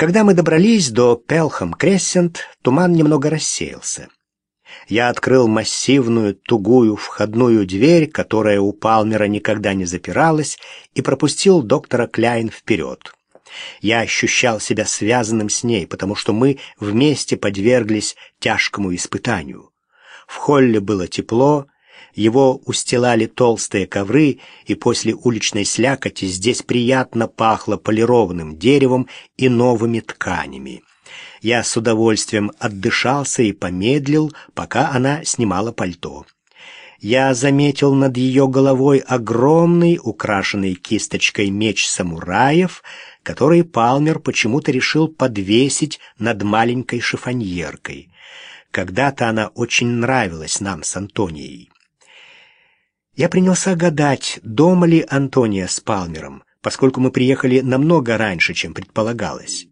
Когда мы добрались до Пелхам-Крессент, туман немного рассеялся. Я открыл массивную, тугую входную дверь, которая у Палмера никогда не запиралась, и пропустил доктора Кляйн вперед. Я ощущал себя связанным с ней, потому что мы вместе подверглись тяжкому испытанию. В холле было тепло, его устилали толстые ковры, и после уличной слякоти здесь приятно пахло полированным деревом и новыми тканями. Я с удовольствием отдышался и помедлил, пока она снимала пальто. Я заметил над ее головой огромный, украшенный кисточкой меч самураев, который Палмер почему-то решил подвесить над маленькой шифоньеркой. Когда-то она очень нравилась нам с Антонией. Я принялся гадать, дома ли Антония с Палмером, поскольку мы приехали намного раньше, чем предполагалось.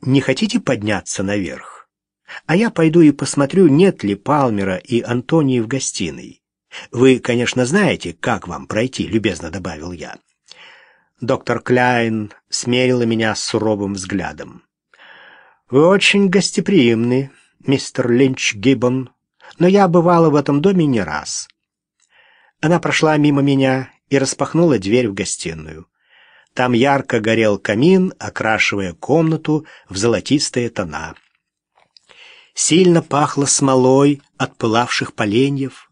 «Не хотите подняться наверх? А я пойду и посмотрю, нет ли Палмера и Антонии в гостиной. Вы, конечно, знаете, как вам пройти», — любезно добавил я. Доктор Кляйн смерила меня суровым взглядом. «Вы очень гостеприимны, мистер Линч Гиббон, но я бывала в этом доме не раз». Она прошла мимо меня и распахнула дверь в гостиную. Там ярко горел камин, окрашивая комнату в золотистые тона. Сильно пахло смолой от пылавших поленьев.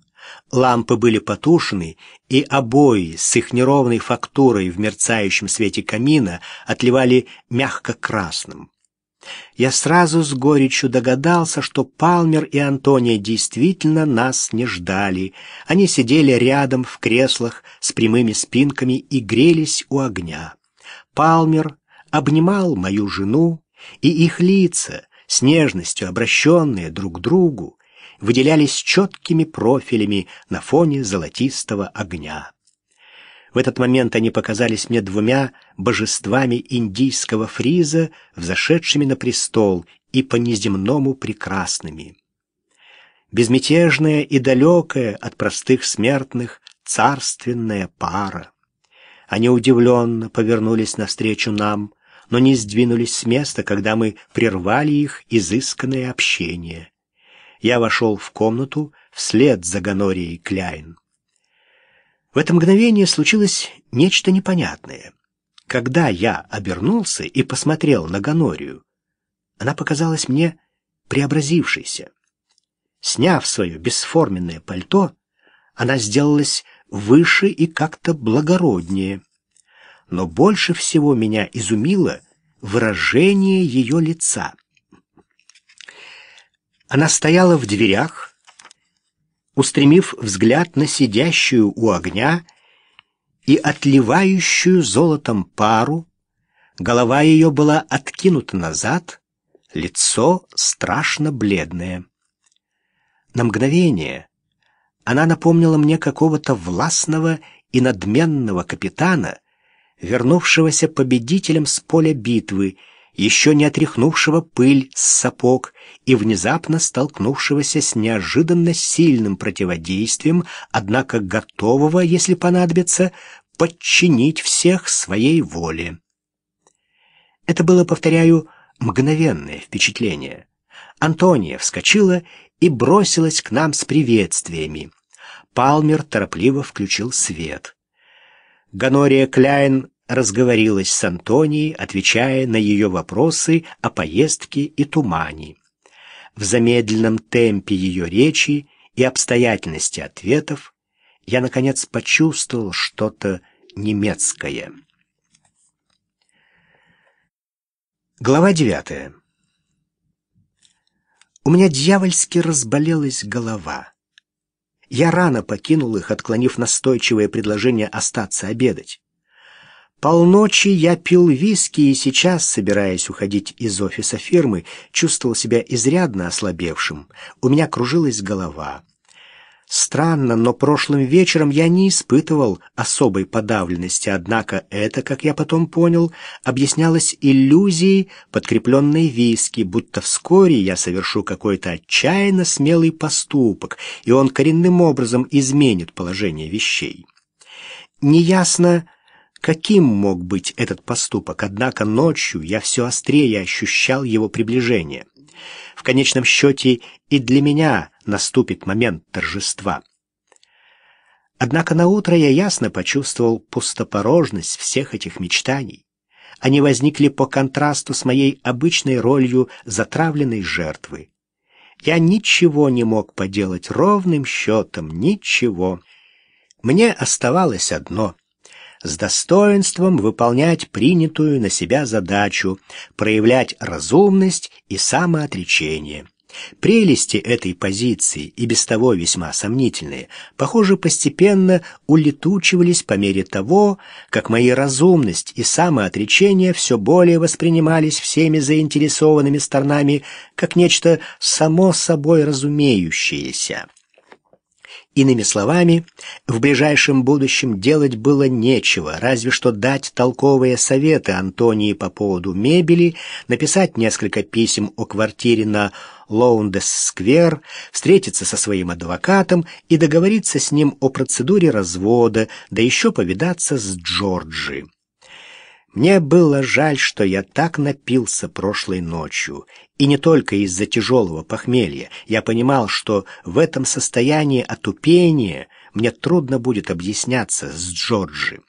Лампы были потушены, и обои с их неровной фактурой в мерцающем свете камина отливали мягко-красным. Я сразу с горечью догадался, что Палмер и Антония действительно нас не ждали. Они сидели рядом в креслах с прямыми спинками и грелись у огня. Палмер обнимал мою жену, и их лица, с нежностью обращенные друг к другу, выделялись четкими профилями на фоне золотистого огня. В этот момент они показались мне двумя божествами индийского фриза, взошедшими на престол и по-неземному прекрасными. Безмятежная и далекая от простых смертных царственная пара. Они удивленно повернулись навстречу нам, но не сдвинулись с места, когда мы прервали их изысканное общение. Я вошел в комнату вслед за Ганорией Кляйн. В это мгновение случилось нечто непонятное. Когда я обернулся и посмотрел на Ганорию, она показалась мне преобразившейся. Сняв свое бесформенное пальто, она сделалась выше и как-то благороднее. Но больше всего меня изумило выражение ее лица. Она стояла в дверях, устремив взгляд на сидящую у огня и отливающую золотом пару, голова ее была откинута назад, лицо страшно бледное. На мгновение она напомнила мне какого-то властного и надменного капитана, вернувшегося победителем с поля битвы еще не отряхнувшего пыль с сапог и внезапно столкнувшегося с неожиданно сильным противодействием, однако готового, если понадобится, подчинить всех своей воле. Это было, повторяю, мгновенное впечатление. Антония вскочила и бросилась к нам с приветствиями. Палмер торопливо включил свет. Ганория Кляйн разговорилась с Антонией, отвечая на ее вопросы о поездке и тумане. В замедленном темпе ее речи и обстоятельности ответов я, наконец, почувствовал что-то немецкое. Глава девятая. У меня дьявольски разболелась голова. Я рано покинул их, отклонив настойчивое предложение остаться обедать. Полночи я пил виски и сейчас, собираясь уходить из офиса фирмы, чувствовал себя изрядно ослабевшим. У меня кружилась голова. Странно, но прошлым вечером я не испытывал особой подавленности, однако это, как я потом понял, объяснялось иллюзией, подкрепленной виски, будто вскоре я совершу какой-то отчаянно смелый поступок, и он коренным образом изменит положение вещей. Неясно, каким мог быть этот поступок, однако ночью я все острее ощущал его приближение. В конечном счете и для меня наступит момент торжества. Однако на утро я ясно почувствовал пустопорожность всех этих мечтаний. Они возникли по контрасту с моей обычной ролью затравленной жертвы. Я ничего не мог поделать ровным счетом, ничего. Мне оставалось одно — с достоинством выполнять принятую на себя задачу, проявлять разумность и самоотречение. Прелести этой позиции, и без того весьма сомнительные, похоже, постепенно улетучивались по мере того, как мои разумность и самоотречение все более воспринимались всеми заинтересованными сторонами как нечто само собой разумеющееся. Иными словами, в ближайшем будущем делать было нечего, разве что дать толковые советы Антонии по поводу мебели, написать несколько писем о квартире на Лоундес-сквер, встретиться со своим адвокатом и договориться с ним о процедуре развода, да еще повидаться с Джорджи. Мне было жаль, что я так напился прошлой ночью, и не только из-за тяжелого похмелья. Я понимал, что в этом состоянии отупения мне трудно будет объясняться с Джорджи.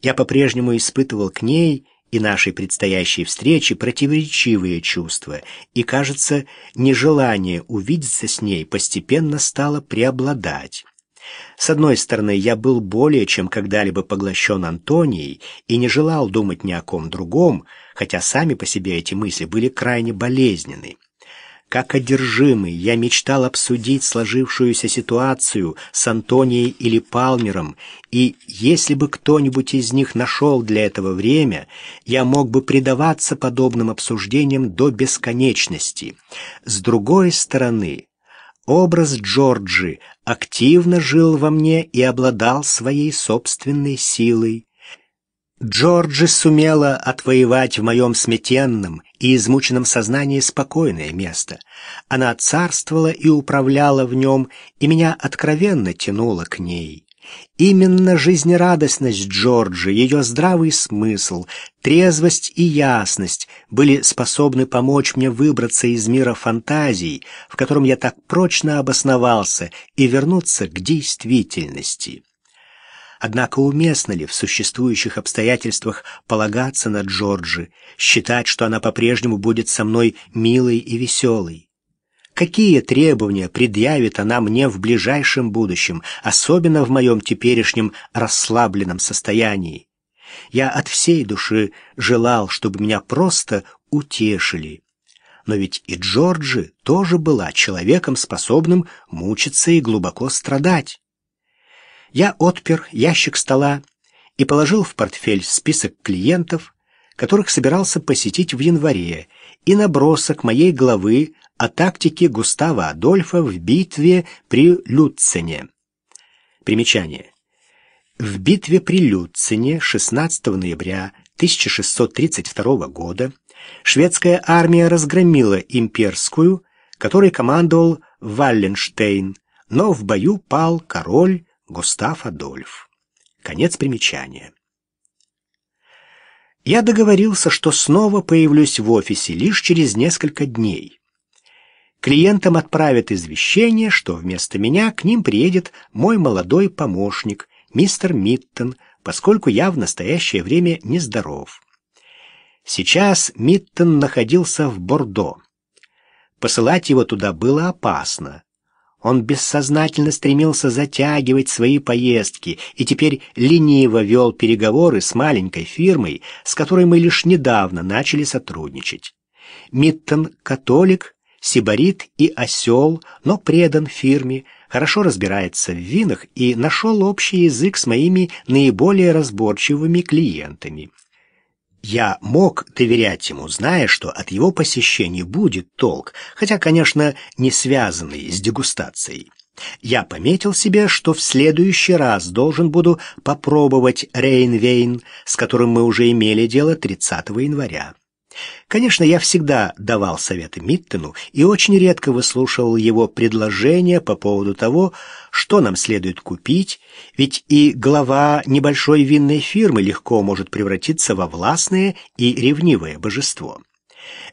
Я по-прежнему испытывал к ней и нашей предстоящей встрече противоречивые чувства, и, кажется, нежелание увидеться с ней постепенно стало преобладать. С одной стороны, я был более чем когда-либо поглощен Антонией и не желал думать ни о ком другом, хотя сами по себе эти мысли были крайне болезненны. Как одержимый, я мечтал обсудить сложившуюся ситуацию с Антонией или Палмером, и если бы кто-нибудь из них нашел для этого время, я мог бы предаваться подобным обсуждениям до бесконечности. С другой стороны, Образ Джорджи активно жил во мне и обладал своей собственной силой. Джорджи сумела отвоевать в моем сметенном и измученном сознании спокойное место. Она царствовала и управляла в нем, и меня откровенно тянуло к ней. Именно жизнерадостность Джорджи, ее здравый смысл, трезвость и ясность были способны помочь мне выбраться из мира фантазий, в котором я так прочно обосновался, и вернуться к действительности. Однако уместно ли в существующих обстоятельствах полагаться на Джорджи, считать, что она по-прежнему будет со мной милой и веселой? Какие требования предъявит она мне в ближайшем будущем, особенно в моем теперешнем расслабленном состоянии? Я от всей души желал, чтобы меня просто утешили. Но ведь и Джорджи тоже была человеком, способным мучиться и глубоко страдать. Я отпер ящик стола и положил в портфель список клиентов, которых собирался посетить в январе, и набросок моей главы о тактике Густава Адольфа в битве при Люцене. Примечание. В битве при Люцене 16 ноября 1632 года шведская армия разгромила имперскую, которой командовал Валленштейн, но в бою пал король Густав Адольф. Конец примечания. Я договорился, что снова появлюсь в офисе лишь через несколько дней. Клиентам отправят извещение, что вместо меня к ним приедет мой молодой помощник, мистер Миттон, поскольку я в настоящее время нездоров. Сейчас Миттон находился в Бордо. Посылать его туда было опасно. Он бессознательно стремился затягивать свои поездки и теперь лениво вел переговоры с маленькой фирмой, с которой мы лишь недавно начали сотрудничать. Миттон — католик, сибарит и осел, но предан фирме, хорошо разбирается в винах и нашел общий язык с моими наиболее разборчивыми клиентами. Я мог доверять ему, зная, что от его посещений будет толк, хотя, конечно, не связанный с дегустацией. Я пометил себе, что в следующий раз должен буду попробовать Рейнвейн, с которым мы уже имели дело 30 января. Конечно, я всегда давал советы Миттену и очень редко выслушивал его предложения по поводу того, что нам следует купить, ведь и глава небольшой винной фирмы легко может превратиться во властное и ревнивое божество.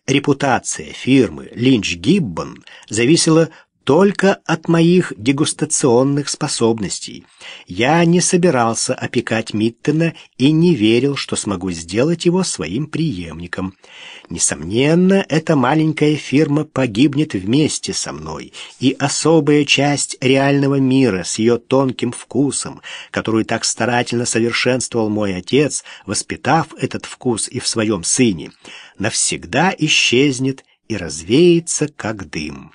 Репутация фирмы Линч Гиббон зависела только от моих дегустационных способностей. Я не собирался опекать Миттена и не верил, что смогу сделать его своим преемником. Несомненно, эта маленькая фирма погибнет вместе со мной, и особая часть реального мира с ее тонким вкусом, которую так старательно совершенствовал мой отец, воспитав этот вкус и в своем сыне, навсегда исчезнет и развеется, как дым.